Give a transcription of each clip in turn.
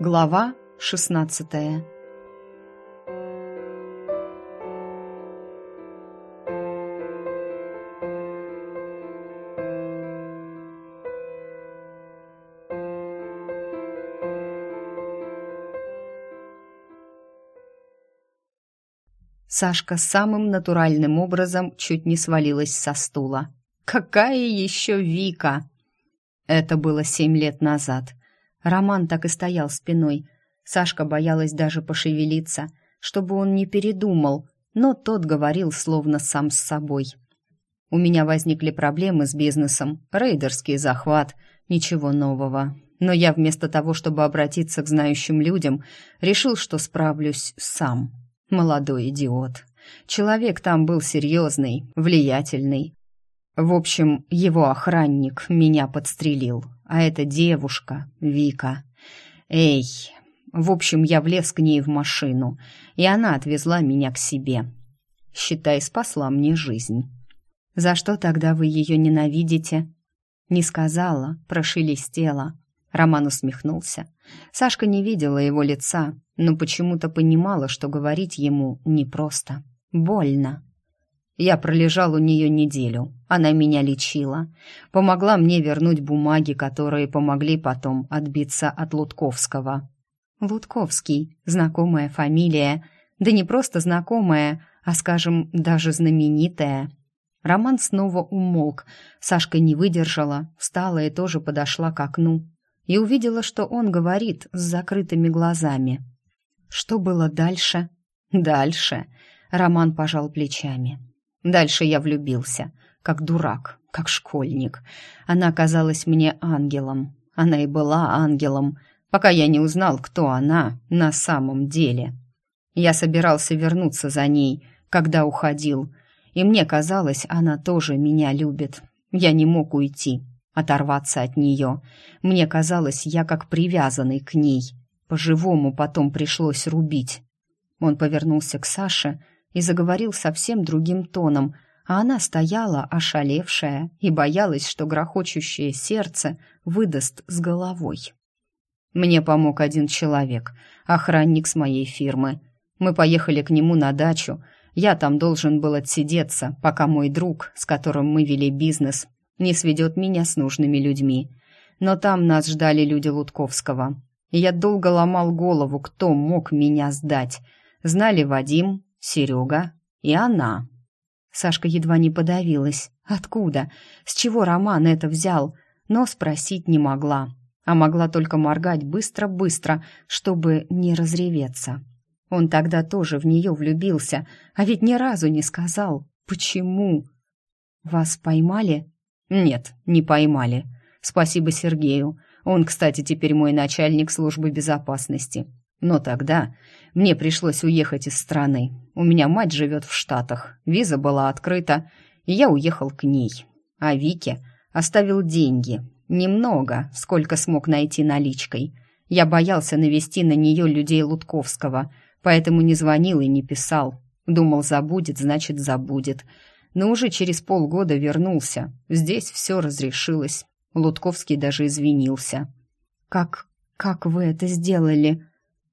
Глава шестнадцатая Сашка самым натуральным образом чуть не свалилась со стула. «Какая еще Вика?» Это было семь лет назад. Роман так и стоял спиной. Сашка боялась даже пошевелиться, чтобы он не передумал, но тот говорил словно сам с собой. «У меня возникли проблемы с бизнесом, рейдерский захват, ничего нового. Но я вместо того, чтобы обратиться к знающим людям, решил, что справлюсь сам». Молодой идиот. Человек там был серьезный, влиятельный. В общем, его охранник меня подстрелил, а эта девушка, Вика. Эй, в общем, я влез к ней в машину, и она отвезла меня к себе. Считай, спасла мне жизнь. За что тогда вы ее ненавидите? Не сказала, прошелестела. Роман усмехнулся. Сашка не видела его лица, но почему-то понимала, что говорить ему непросто. Больно. Я пролежал у нее неделю. Она меня лечила. Помогла мне вернуть бумаги, которые помогли потом отбиться от Лутковского. Лутковский, знакомая фамилия. Да не просто знакомая, а, скажем, даже знаменитая. Роман снова умолк. Сашка не выдержала, встала и тоже подошла к окну и увидела, что он говорит с закрытыми глазами. Что было дальше? Дальше. Роман пожал плечами. Дальше я влюбился, как дурак, как школьник. Она казалась мне ангелом. Она и была ангелом, пока я не узнал, кто она на самом деле. Я собирался вернуться за ней, когда уходил, и мне казалось, она тоже меня любит. Я не мог уйти оторваться от нее. Мне казалось, я как привязанный к ней. По-живому потом пришлось рубить. Он повернулся к Саше и заговорил совсем другим тоном, а она стояла, ошалевшая, и боялась, что грохочущее сердце выдаст с головой. Мне помог один человек, охранник с моей фирмы. Мы поехали к нему на дачу. Я там должен был отсидеться, пока мой друг, с которым мы вели бизнес, не сведет меня с нужными людьми. Но там нас ждали люди Лутковского. Я долго ломал голову, кто мог меня сдать. Знали Вадим, Серега и она. Сашка едва не подавилась. Откуда? С чего Роман это взял? Но спросить не могла. А могла только моргать быстро-быстро, чтобы не разреветься. Он тогда тоже в нее влюбился, а ведь ни разу не сказал, почему. «Вас поймали?» «Нет, не поймали. Спасибо Сергею. Он, кстати, теперь мой начальник службы безопасности. Но тогда мне пришлось уехать из страны. У меня мать живет в Штатах. Виза была открыта, и я уехал к ней. А Вике оставил деньги. Немного, сколько смог найти наличкой. Я боялся навести на нее людей Лутковского, поэтому не звонил и не писал. Думал, забудет, значит, забудет но уже через полгода вернулся. Здесь все разрешилось. Лутковский даже извинился. «Как... как вы это сделали?»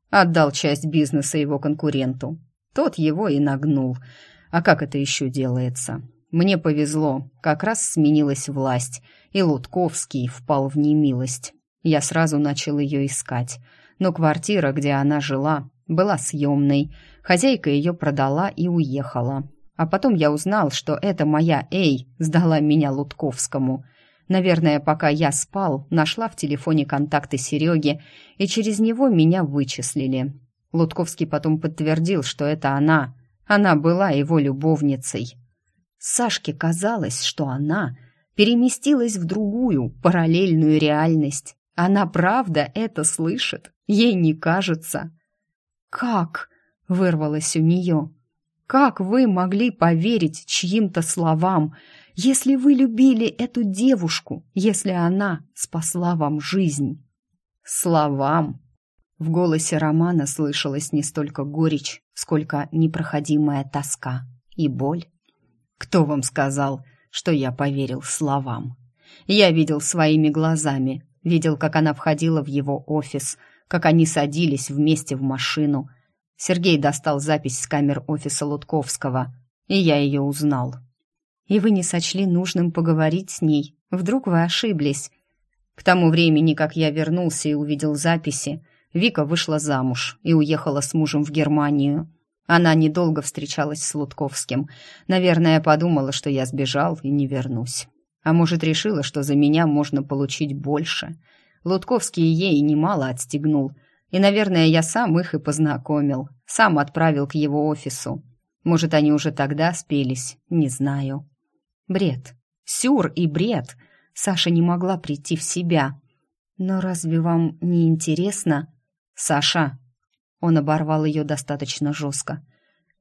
Отдал часть бизнеса его конкуренту. Тот его и нагнул. А как это еще делается? Мне повезло, как раз сменилась власть, и Лутковский впал в немилость. Я сразу начал ее искать. Но квартира, где она жила, была съемной. Хозяйка ее продала и уехала. А потом я узнал, что это моя Эй сдала меня Лутковскому. Наверное, пока я спал, нашла в телефоне контакты Сереги, и через него меня вычислили. Лутковский потом подтвердил, что это она. Она была его любовницей. Сашке казалось, что она переместилась в другую, параллельную реальность. Она правда это слышит, ей не кажется. «Как?» — вырвалось у нее. Как вы могли поверить чьим-то словам, если вы любили эту девушку, если она спасла вам жизнь? Словам. В голосе Романа слышалась не столько горечь, сколько непроходимая тоска и боль. Кто вам сказал, что я поверил словам? Я видел своими глазами, видел, как она входила в его офис, как они садились вместе в машину. Сергей достал запись с камер офиса Лутковского, и я ее узнал. «И вы не сочли нужным поговорить с ней? Вдруг вы ошиблись?» К тому времени, как я вернулся и увидел записи, Вика вышла замуж и уехала с мужем в Германию. Она недолго встречалась с Лутковским. Наверное, подумала, что я сбежал и не вернусь. А может, решила, что за меня можно получить больше. Лутковский ей немало отстегнул. И, наверное, я сам их и познакомил. Сам отправил к его офису. Может, они уже тогда спелись, не знаю. Бред. Сюр и бред. Саша не могла прийти в себя. Но разве вам не интересно? Саша, он оборвал ее достаточно жестко.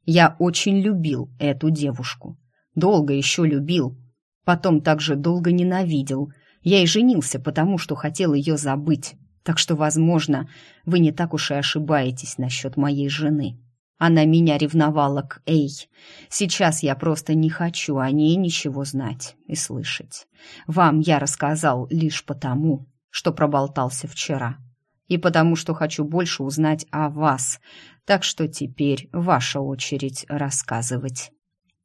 «Я очень любил эту девушку. Долго еще любил. Потом также долго ненавидел. Я и женился, потому что хотел ее забыть. Так что, возможно, вы не так уж и ошибаетесь насчет моей жены. Она меня ревновала к Эй. Сейчас я просто не хочу о ней ничего знать и слышать. Вам я рассказал лишь потому, что проболтался вчера и потому что хочу больше узнать о вас. Так что теперь ваша очередь рассказывать».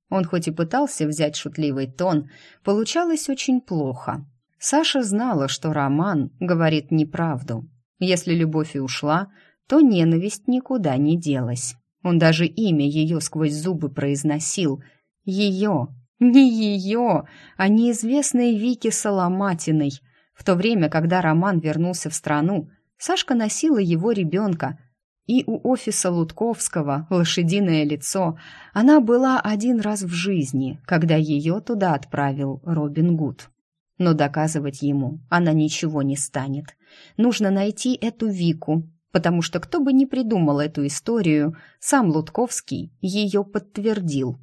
Он хоть и пытался взять шутливый тон, получалось очень плохо. Саша знала, что Роман говорит неправду. Если любовь и ушла, то ненависть никуда не делась. Он даже имя ее сквозь зубы произносил. Ее, не ее, а неизвестной Вики Соломатиной. В то время, когда Роман вернулся в страну, Сашка носила его ребенка, и у офиса Лутковского лошадиное лицо она была один раз в жизни, когда ее туда отправил Робин Гуд. Но доказывать ему она ничего не станет. Нужно найти эту Вику, потому что кто бы ни придумал эту историю, сам Лутковский ее подтвердил.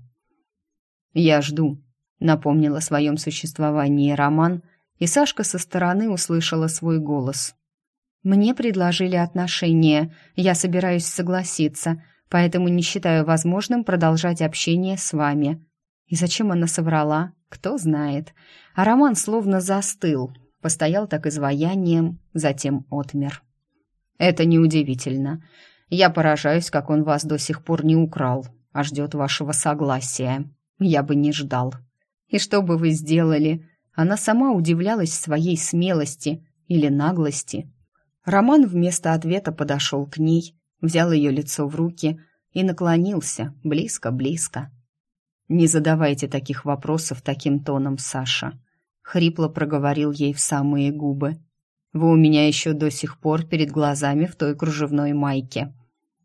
«Я жду», — напомнил о своем существовании Роман, и Сашка со стороны услышала свой голос. Мне предложили отношения, я собираюсь согласиться, поэтому не считаю возможным продолжать общение с вами. И зачем она соврала, кто знает. А Роман словно застыл, постоял так изваянием, затем отмер. Это неудивительно. Я поражаюсь, как он вас до сих пор не украл, а ждет вашего согласия. Я бы не ждал. И что бы вы сделали? Она сама удивлялась своей смелости или наглости. Роман вместо ответа подошел к ней, взял ее лицо в руки и наклонился близко-близко. «Не задавайте таких вопросов таким тоном, Саша», — хрипло проговорил ей в самые губы. «Вы у меня еще до сих пор перед глазами в той кружевной майке».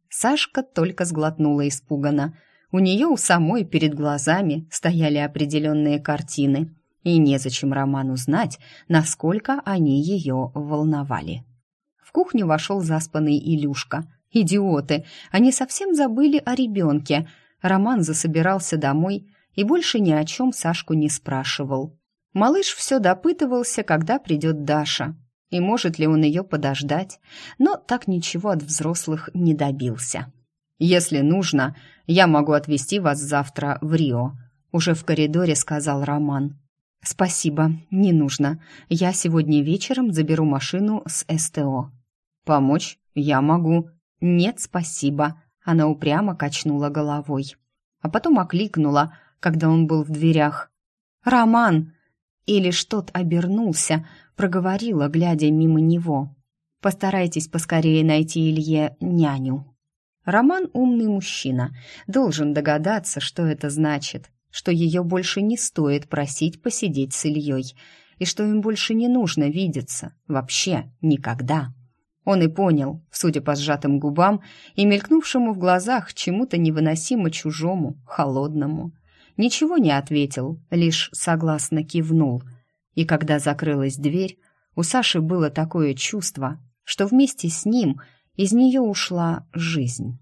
Сашка только сглотнула испуганно. У нее у самой перед глазами стояли определенные картины, и незачем Роману знать, насколько они ее волновали кухню вошел заспанный Илюшка. «Идиоты! Они совсем забыли о ребенке!» Роман засобирался домой и больше ни о чем Сашку не спрашивал. Малыш все допытывался, когда придет Даша, и может ли он ее подождать, но так ничего от взрослых не добился. «Если нужно, я могу отвезти вас завтра в Рио», — уже в коридоре сказал Роман. «Спасибо, не нужно. Я сегодня вечером заберу машину с СТО». «Помочь я могу». «Нет, спасибо». Она упрямо качнула головой. А потом окликнула, когда он был в дверях. «Роман!» Или что-то обернулся, проговорила, глядя мимо него. «Постарайтесь поскорее найти Илье няню». Роман умный мужчина, должен догадаться, что это значит, что ее больше не стоит просить посидеть с Ильей, и что им больше не нужно видеться, вообще никогда. Он и понял, судя по сжатым губам и мелькнувшему в глазах чему-то невыносимо чужому, холодному. Ничего не ответил, лишь согласно кивнул. И когда закрылась дверь, у Саши было такое чувство, что вместе с ним из нее ушла жизнь.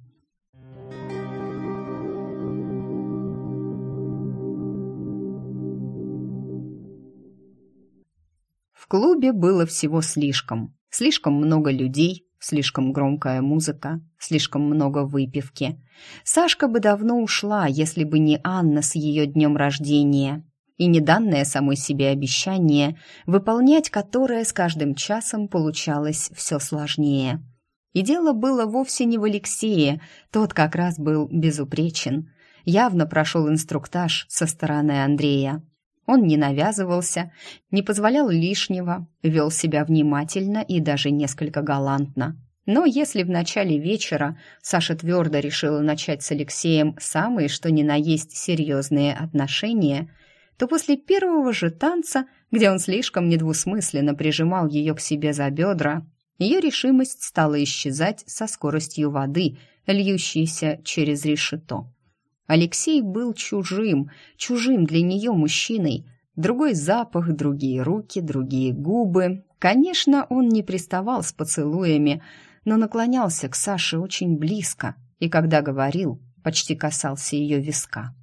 В клубе было всего слишком. Слишком много людей, слишком громкая музыка, слишком много выпивки. Сашка бы давно ушла, если бы не Анна с ее днем рождения и не данное самой себе обещание, выполнять которое с каждым часом получалось все сложнее. И дело было вовсе не в Алексее, тот как раз был безупречен. Явно прошел инструктаж со стороны Андрея. Он не навязывался, не позволял лишнего, вел себя внимательно и даже несколько галантно. Но если в начале вечера Саша твердо решила начать с Алексеем самые что ни на есть серьезные отношения, то после первого же танца, где он слишком недвусмысленно прижимал ее к себе за бедра, ее решимость стала исчезать со скоростью воды, льющейся через решето. Алексей был чужим, чужим для нее мужчиной. Другой запах, другие руки, другие губы. Конечно, он не приставал с поцелуями, но наклонялся к Саше очень близко и, когда говорил, почти касался ее виска.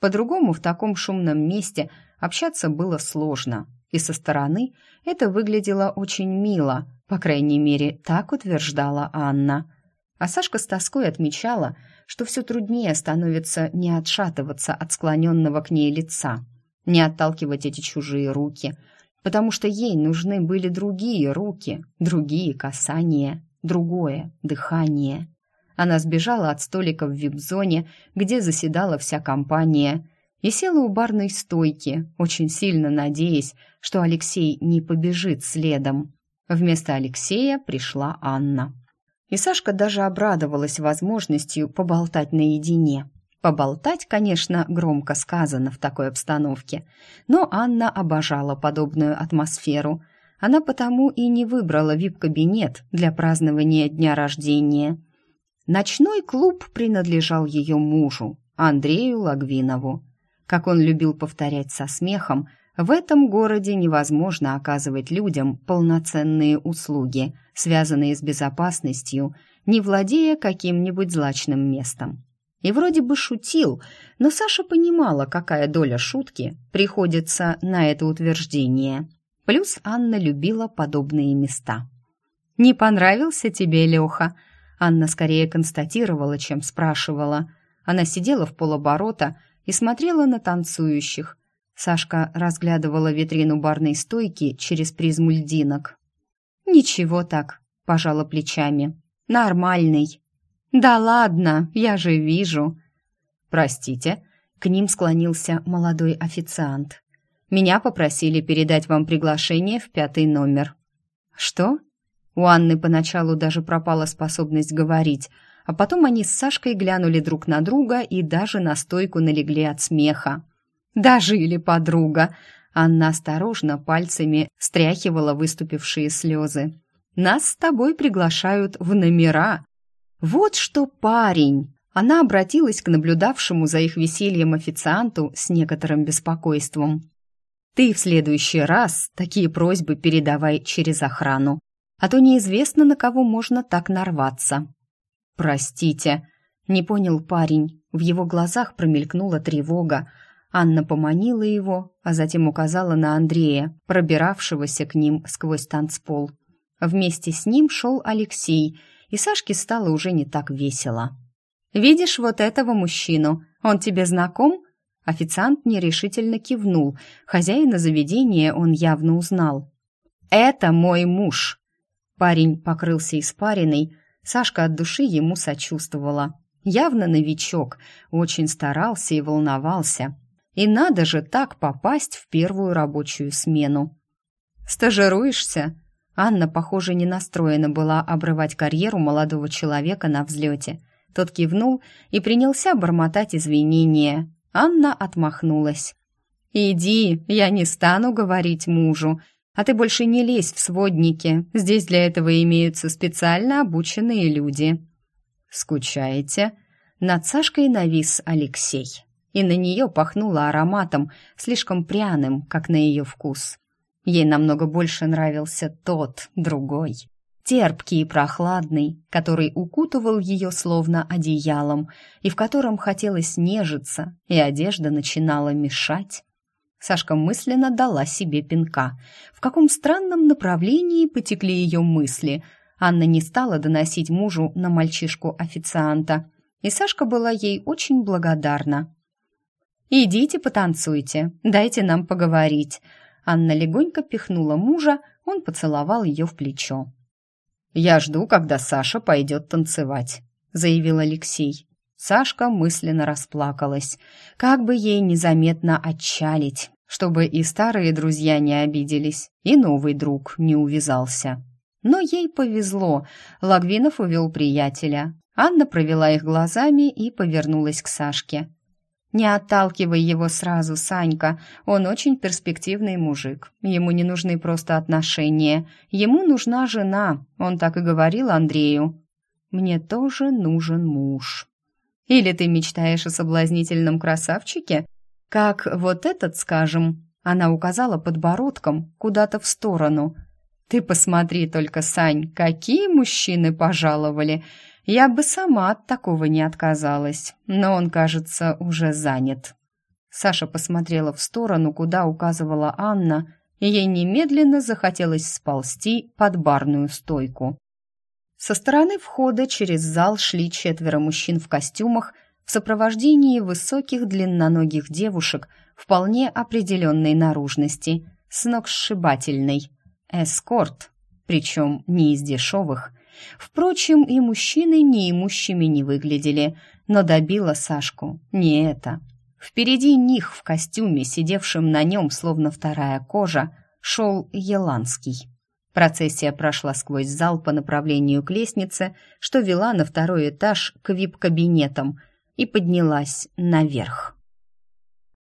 По-другому в таком шумном месте общаться было сложно, и со стороны это выглядело очень мило, по крайней мере, так утверждала Анна. А Сашка с тоской отмечала, что все труднее становится не отшатываться от склоненного к ней лица, не отталкивать эти чужие руки, потому что ей нужны были другие руки, другие касания, другое дыхание. Она сбежала от столика в вип-зоне, где заседала вся компания, и села у барной стойки, очень сильно надеясь, что Алексей не побежит следом. Вместо Алексея пришла Анна. И Сашка даже обрадовалась возможностью поболтать наедине. Поболтать, конечно, громко сказано в такой обстановке, но Анна обожала подобную атмосферу. Она потому и не выбрала вип-кабинет для празднования дня рождения. Ночной клуб принадлежал ее мужу, Андрею Лагвинову. Как он любил повторять со смехом, в этом городе невозможно оказывать людям полноценные услуги, связанные с безопасностью, не владея каким-нибудь злачным местом. И вроде бы шутил, но Саша понимала, какая доля шутки приходится на это утверждение. Плюс Анна любила подобные места. «Не понравился тебе, Леха?» Анна скорее констатировала, чем спрашивала. Она сидела в полоборота и смотрела на танцующих, Сашка разглядывала витрину барной стойки через призму льдинок. «Ничего так», — пожала плечами. «Нормальный». «Да ладно, я же вижу». «Простите», — к ним склонился молодой официант. «Меня попросили передать вам приглашение в пятый номер». «Что?» У Анны поначалу даже пропала способность говорить, а потом они с Сашкой глянули друг на друга и даже на стойку налегли от смеха. «Дожили, подруга!» Анна осторожно пальцами стряхивала выступившие слезы. «Нас с тобой приглашают в номера!» «Вот что парень!» Она обратилась к наблюдавшему за их весельем официанту с некоторым беспокойством. «Ты в следующий раз такие просьбы передавай через охрану, а то неизвестно, на кого можно так нарваться». «Простите», — не понял парень. В его глазах промелькнула тревога, Анна поманила его, а затем указала на Андрея, пробиравшегося к ним сквозь танцпол. Вместе с ним шел Алексей, и Сашке стало уже не так весело. «Видишь вот этого мужчину? Он тебе знаком?» Официант нерешительно кивнул. Хозяина заведения он явно узнал. «Это мой муж!» Парень покрылся испариной. Сашка от души ему сочувствовала. Явно новичок, очень старался и волновался. И надо же так попасть в первую рабочую смену. «Стажируешься?» Анна, похоже, не настроена была обрывать карьеру молодого человека на взлете. Тот кивнул и принялся бормотать извинения. Анна отмахнулась. «Иди, я не стану говорить мужу, а ты больше не лезь в сводники, здесь для этого имеются специально обученные люди». «Скучаете?» Над Сашкой навис Алексей и на нее пахнуло ароматом, слишком пряным, как на ее вкус. Ей намного больше нравился тот, другой, терпкий и прохладный, который укутывал ее словно одеялом, и в котором хотелось нежиться, и одежда начинала мешать. Сашка мысленно дала себе пинка. В каком странном направлении потекли ее мысли. Анна не стала доносить мужу на мальчишку-официанта, и Сашка была ей очень благодарна. «Идите потанцуйте, дайте нам поговорить». Анна легонько пихнула мужа, он поцеловал ее в плечо. «Я жду, когда Саша пойдет танцевать», — заявил Алексей. Сашка мысленно расплакалась. Как бы ей незаметно отчалить, чтобы и старые друзья не обиделись, и новый друг не увязался. Но ей повезло. Лагвинов увел приятеля. Анна провела их глазами и повернулась к Сашке. «Не отталкивай его сразу, Санька. Он очень перспективный мужик. Ему не нужны просто отношения. Ему нужна жена. Он так и говорил Андрею. Мне тоже нужен муж». Или ты мечтаешь о соблазнительном красавчике? Как вот этот, скажем. Она указала подбородком куда-то в сторону. Ты посмотри только, Сань, какие мужчины пожаловали. Я бы сама от такого не отказалась, но он, кажется, уже занят. Саша посмотрела в сторону, куда указывала Анна, и ей немедленно захотелось сползти под барную стойку. Со стороны входа через зал шли четверо мужчин в костюмах в сопровождении высоких длинноногих девушек вполне определенной наружности, сногсшибательной. Эскорт, причем не из дешевых. Впрочем, и мужчины неимущими не выглядели, но добила Сашку не это. Впереди них в костюме, сидевшем на нем словно вторая кожа, шел Еланский. Процессия прошла сквозь зал по направлению к лестнице, что вела на второй этаж к вип-кабинетам, и поднялась наверх.